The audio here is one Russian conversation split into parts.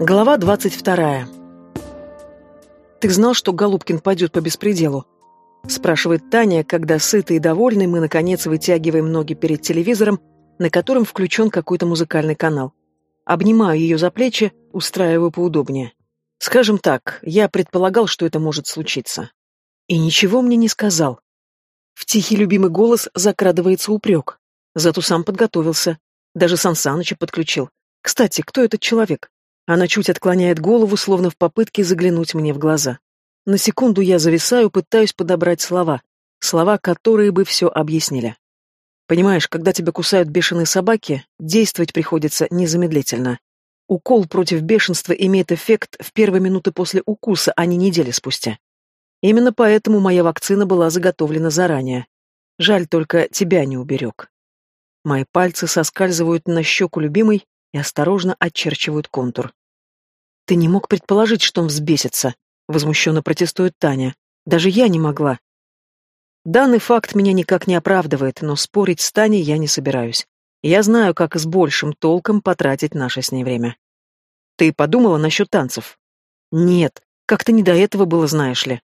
Глава двадцать вторая. «Ты знал, что Голубкин пойдет по беспределу?» Спрашивает Таня, когда сытый и довольный мы, наконец, вытягиваем ноги перед телевизором, на котором включен какой-то музыкальный канал. Обнимаю ее за плечи, устраиваю поудобнее. Скажем так, я предполагал, что это может случиться. И ничего мне не сказал. В тихий любимый голос закрадывается упрек. Зато сам подготовился. Даже Сан Саныча подключил. Кстати, кто этот человек? Она чуть отклоняет голову, словно в попытке заглянуть мне в глаза. На секунду я зависаю, пытаюсь подобрать слова. Слова, которые бы все объяснили. Понимаешь, когда тебя кусают бешеные собаки, действовать приходится незамедлительно. Укол против бешенства имеет эффект в первые минуты после укуса, а не недели спустя. Именно поэтому моя вакцина была заготовлена заранее. Жаль только тебя не уберег. Мои пальцы соскальзывают на щеку любимой и осторожно очерчивают контур. «Ты не мог предположить, что он взбесится», — возмущенно протестует Таня. «Даже я не могла». Данный факт меня никак не оправдывает, но спорить с Таней я не собираюсь. Я знаю, как с большим толком потратить наше с ней время. Ты подумала насчет танцев? Нет, как-то не до этого было, знаешь ли.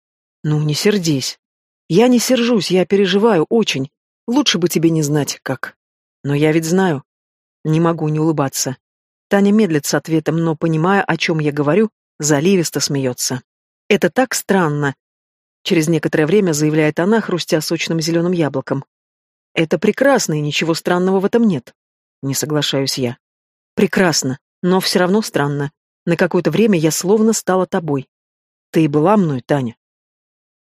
Ну, не сердись. Я не сержусь, я переживаю очень. Лучше бы тебе не знать, как. Но я ведь знаю. Не могу не улыбаться. Таня медлит с ответом, но, понимая, о чем я говорю, заливисто смеется. «Это так странно!» Через некоторое время заявляет она, хрустя сочным зеленым яблоком. «Это прекрасно, и ничего странного в этом нет». Не соглашаюсь я. «Прекрасно, но все равно странно. На какое-то время я словно стала тобой. Ты и была мной, Таня».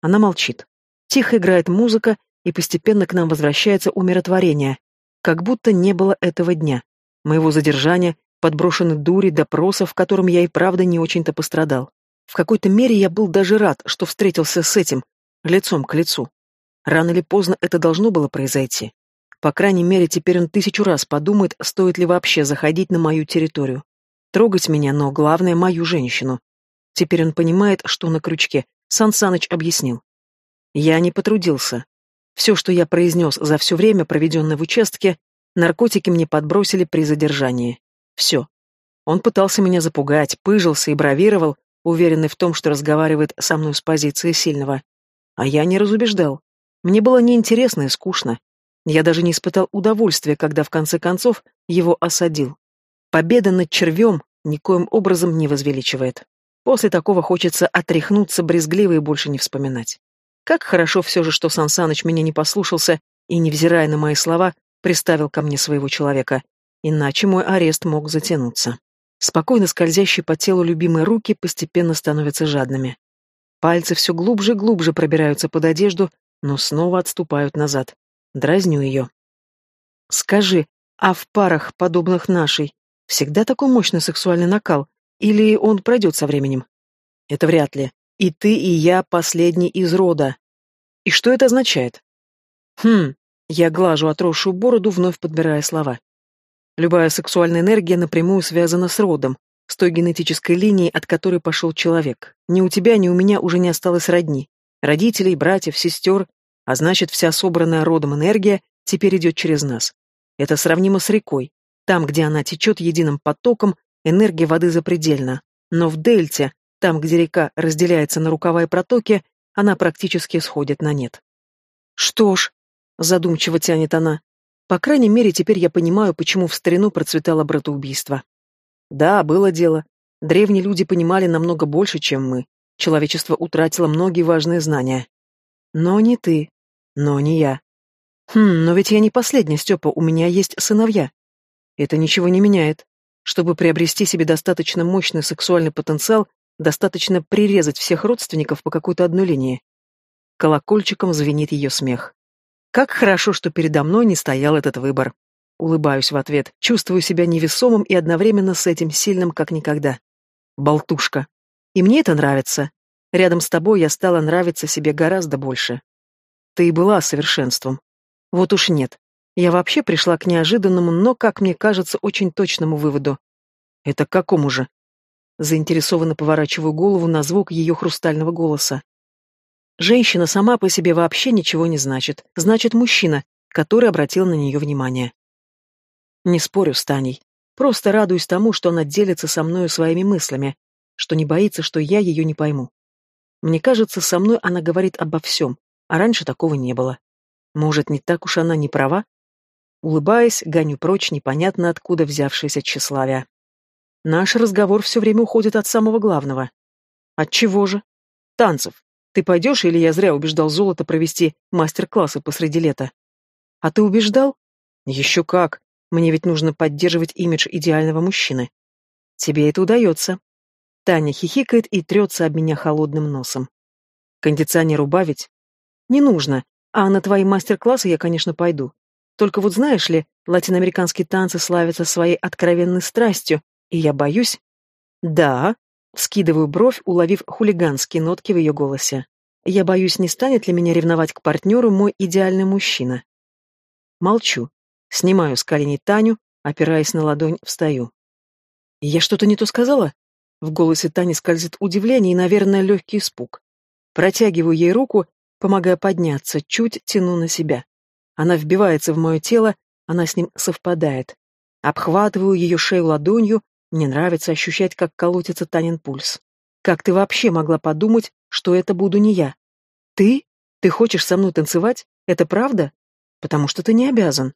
Она молчит. Тихо играет музыка, и постепенно к нам возвращается умиротворение, как будто не было этого дня, моего задержания, подброшенной дури, допросов, котором я и правда не очень-то пострадал. В какой-то мере я был даже рад, что встретился с этим, лицом к лицу. Рано или поздно это должно было произойти. По крайней мере, теперь он тысячу раз подумает, стоит ли вообще заходить на мою территорию. Трогать меня, но главное, мою женщину. Теперь он понимает, что на крючке. Сан Саныч объяснил. Я не потрудился. Все, что я произнес за все время, проведенное в участке, наркотики мне подбросили при задержании. Все. Он пытался меня запугать, пыжился и бравировал, уверенный в том, что разговаривает со мной с позиции сильного. А я не разубеждал. Мне было неинтересно и скучно. Я даже не испытал удовольствия, когда в конце концов его осадил. Победа над червем никоим образом не возвеличивает. После такого хочется отряхнуться брезгливо и больше не вспоминать. Как хорошо все же, что Сан Саныч меня не послушался и, невзирая на мои слова, приставил ко мне своего человека. Иначе мой арест мог затянуться. Спокойно скользящие по телу любимые руки постепенно становятся жадными. Пальцы все глубже и глубже пробираются под одежду, но снова отступают назад. Дразню ее. «Скажи, а в парах, подобных нашей, всегда такой мощный сексуальный накал? Или он пройдет со временем?» «Это вряд ли. И ты, и я последний из рода. И что это означает?» «Хм...» Я глажу отросшую бороду, вновь подбирая слова. Любая сексуальная энергия напрямую связана с родом, с той генетической линией, от которой пошел человек. Ни у тебя, ни у меня уже не осталось родни. Родителей, братьев, сестер, а значит, вся собранная родом энергия теперь идет через нас. Это сравнимо с рекой. Там, где она течет единым потоком, энергия воды запредельна. Но в дельте, там, где река разделяется на рукава и протоки, она практически сходит на нет. Что ж, задумчиво тянет она, по крайней мере, теперь я понимаю, почему в старину процветало братоубийство. Да, было дело. Древние люди понимали намного больше, чем мы. Человечество утратило многие важные знания. Но не ты. Но не я. Хм, но ведь я не последняя, Степа, у меня есть сыновья. Это ничего не меняет. Чтобы приобрести себе достаточно мощный сексуальный потенциал, достаточно прирезать всех родственников по какой-то одной линии. Колокольчиком звенит ее смех. Как хорошо, что передо мной не стоял этот выбор. Улыбаюсь в ответ, чувствую себя невесомым и одновременно с этим сильным, как никогда. Болтушка. И мне это нравится. Рядом с тобой я стала нравиться себе гораздо больше. Ты и была совершенством. Вот уж нет. Я вообще пришла к неожиданному, но, как мне кажется, очень точному выводу. Это к какому же? Заинтересованно поворачиваю голову на звук ее хрустального голоса. Женщина сама по себе вообще ничего не значит. Значит, мужчина, который обратил на нее внимание. Не спорю с Таней. Просто радуюсь тому, что она делится со мною своими мыслями, что не боится, что я ее не пойму. Мне кажется, со мной она говорит обо всем, а раньше такого не было. Может, не так уж она не права? Улыбаясь, гоню прочь непонятно откуда взявшееся тщеславие. Наш разговор все время уходит от самого главного. От чего же? Танцев. Ты пойдешь, или я зря убеждал Золото провести мастер-классы посреди лета? А ты убеждал? Еще как. Мне ведь нужно поддерживать имидж идеального мужчины. Тебе это удается. Таня хихикает и трется об меня холодным носом. Кондиционер убавить? Не нужно. А на твои мастер-классы я, конечно, пойду. Только вот знаешь ли, латиноамериканские танцы славятся своей откровенной страстью, и я боюсь... Да, скидываю бровь, уловив хулиганские нотки в ее голосе. Я боюсь, не станет ли меня ревновать к партнеру мой идеальный мужчина. Молчу. Снимаю с коленей Таню, опираясь на ладонь, встаю. «Я что-то не то сказала?» В голосе Тани скользит удивление и, наверное, легкий испуг. Протягиваю ей руку, помогая подняться, чуть тяну на себя. Она вбивается в мое тело, она с ним совпадает. Обхватываю ее шею ладонью, мне нравится ощущать, как колотится Танин пульс. Как ты вообще могла подумать, что это буду не я? Ты? Ты хочешь со мной танцевать? Это правда? Потому что ты не обязан.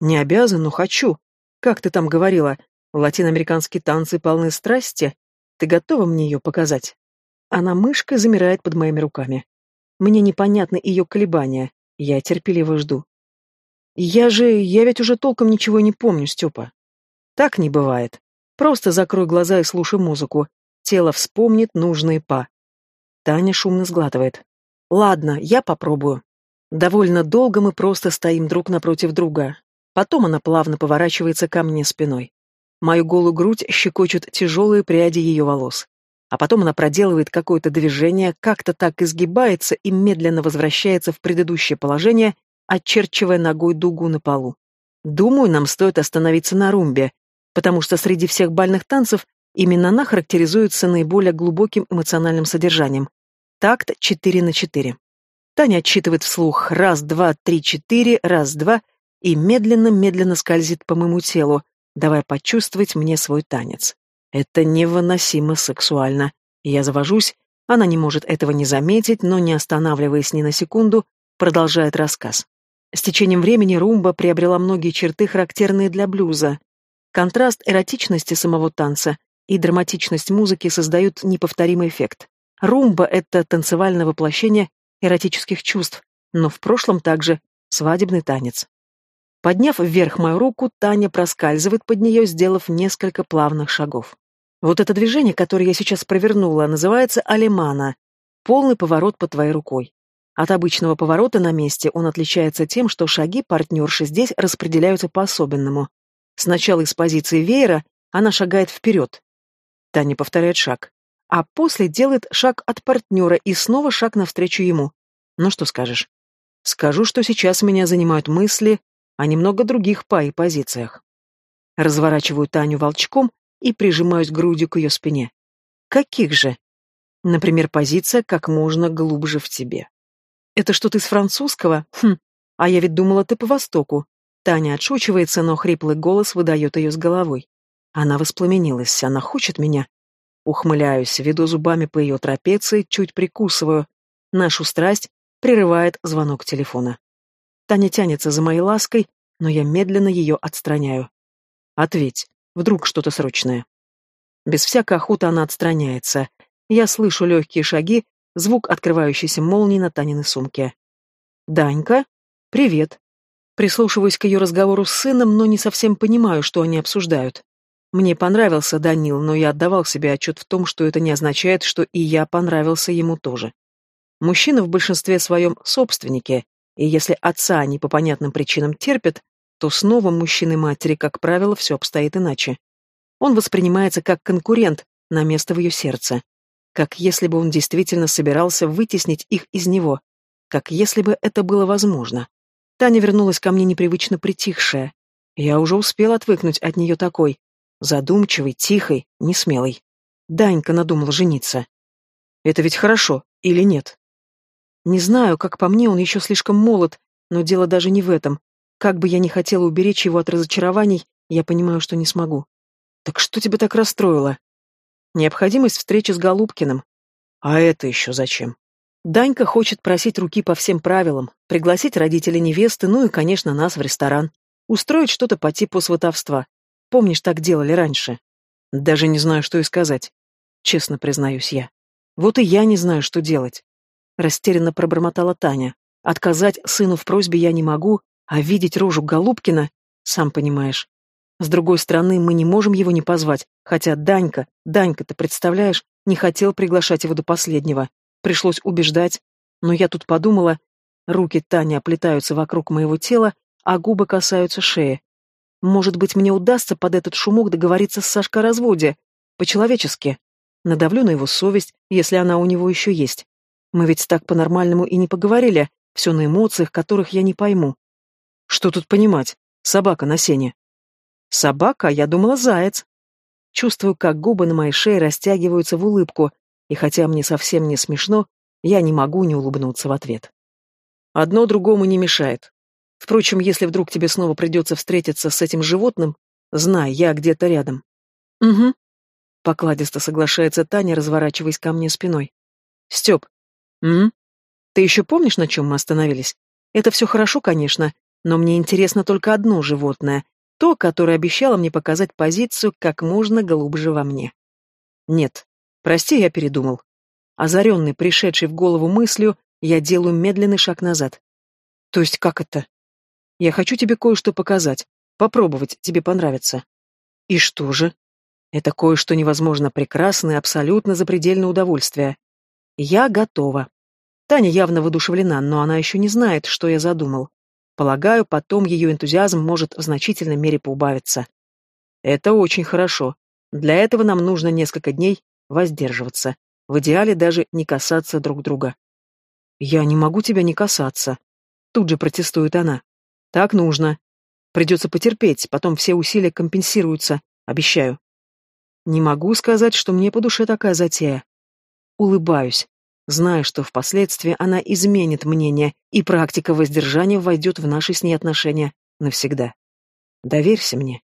Не обязан, но хочу. Как ты там говорила, латиноамериканские танцы полны страсти? Ты готова мне ее показать? Она мышкой замирает под моими руками. Мне непонятны ее колебания. Я терпеливо жду. Я же... Я ведь уже толком ничего не помню, Степа. Так не бывает. Просто закрой глаза и слушай музыку. Тело вспомнит нужные па. Таня шумно сглатывает. Ладно, я попробую. Довольно долго мы просто стоим друг напротив друга. Потом она плавно поворачивается ко мне спиной. Мою голую грудь щекочут тяжелые пряди ее волос. А потом она проделывает какое-то движение, как-то так изгибается и медленно возвращается в предыдущее положение, очерчивая ногой дугу на полу. Думаю, нам стоит остановиться на румбе, потому что среди всех бальных танцев именно она характеризуется наиболее глубоким эмоциональным содержанием. Такт 4 на 4. Таня отсчитывает вслух раз, два, три, четыре, раз, два, и медленно-медленно скользит по моему телу, давая почувствовать мне свой танец. Это невыносимо сексуально. Я завожусь, она не может этого не заметить, но, не останавливаясь ни на секунду, продолжает рассказ. С течением времени румба приобрела многие черты, характерные для блюза. Контраст эротичности самого танца и драматичность музыки создают неповторимый эффект. Румба — это танцевальное воплощение эротических чувств, но в прошлом также свадебный танец. Подняв вверх мою руку, Таня проскальзывает под нее, сделав несколько плавных шагов. Вот это движение, которое я сейчас провернула, называется алимана, полный поворот под твоей рукой. От обычного поворота на месте он отличается тем, что шаги партнерши здесь распределяются по-особенному. Сначала из позиции веера она шагает вперед. Таня повторяет шаг. А после делает шаг от партнера и снова шаг навстречу ему. Ну что скажешь? Скажу, что сейчас меня занимают мысли о немного других па и позициях. Разворачиваю Таню волчком и прижимаюсь грудью к ее спине. Каких же? Например, позиция как можно глубже в тебе. Это что-то из французского? Хм, а я ведь думала, ты по востоку. Таня отшучивается, но хриплый голос выдает ее с головой. Она воспламенилась, она хочет меня. Ухмыляюсь, веду зубами по ее трапеции, чуть прикусываю. Нашу страсть прерывает звонок телефона. Таня тянется за моей лаской, но я медленно ее отстраняю. Ответь, вдруг что-то срочное. Без всякой охоты она отстраняется. Я слышу легкие шаги, звук открывающейся молнии на Таниной сумке. «Данька? Привет!» Прислушиваюсь к ее разговору с сыном, но не совсем понимаю, что они обсуждают. Мне понравился Данил, но я отдавал себе отчет в том, что это не означает, что и я понравился ему тоже. Мужчины в большинстве своем собственники, и если отца они по понятным причинам терпят, то с новым мужчиной матери, как правило, все обстоит иначе. Он воспринимается как конкурент на место в ее сердце, как если бы он действительно собирался вытеснить их из него, как если бы это было возможно. Таня вернулась ко мне непривычно притихшая. Я уже успел отвыкнуть от нее такой, задумчивой, тихой, несмелой. Данька надумал жениться. Это ведь хорошо, или нет? Не знаю, как по мне, он еще слишком молод, но дело даже не в этом. Как бы я ни хотела уберечь его от разочарований, я понимаю, что не смогу. Так что тебя так расстроило? Необходимость встречи с Голубкиным. А это еще зачем? Данька хочет просить руки по всем правилам, пригласить родителей невесты, ну и, конечно, нас в ресторан. Устроить что-то по типу сватовства. Помнишь, так делали раньше? Даже не знаю, что и сказать. Честно признаюсь я. Вот и я не знаю, что делать. Растерянно пробормотала Таня. Отказать сыну в просьбе я не могу, а видеть рожу Голубкина, сам понимаешь. С другой стороны, мы не можем его не позвать, хотя Данька, Данька, ты представляешь, не хотел приглашать его до последнего. Пришлось убеждать. Но я тут подумала, руки Тани оплетаются вокруг моего тела, а губы касаются шеи. Может быть, мне удастся под этот шумок договориться с Сашкой о разводе? По-человечески. Надавлю на его совесть, если она у него еще есть. Мы ведь так по-нормальному и не поговорили, все на эмоциях, которых я не пойму. Что тут понимать? Собака на сене. Собака, я думала, заяц. Чувствую, как губы на моей шее растягиваются в улыбку, и хотя мне совсем не смешно, я не могу не улыбнуться в ответ. Одно другому не мешает. Впрочем, если вдруг тебе снова придется встретиться с этим животным, знай, я где-то рядом. Угу. Покладисто соглашается Таня, разворачиваясь ко мне спиной. Степ. М? Ты еще помнишь, на чем мы остановились? Это все хорошо, конечно, но мне интересно только одно животное, то, которое обещало мне показать позицию как можно глубже во мне. Нет, прости, я передумал. Озаренный, пришедший в голову мыслью, я делаю медленный шаг назад. То есть как это? Я хочу тебе кое-что показать. Попробовать, тебе понравится. И что же? Это кое-что невозможно прекрасное, абсолютно запредельное удовольствие. Я готова. Таня явно воодушевлена, но она еще не знает, что я задумал. Полагаю, потом ее энтузиазм может в значительной мере поубавиться. Это очень хорошо. Для этого нам нужно несколько дней воздерживаться. В идеале даже не касаться друг друга. Я не могу тебя не касаться. Тут же протестует она. Так нужно. Придется потерпеть, потом все усилия компенсируются, обещаю. Не могу сказать, что мне по душе такая затея. Улыбаюсь, зная, что впоследствии она изменит мнение, и практика воздержания войдет в наши с ней отношения навсегда. Доверься мне.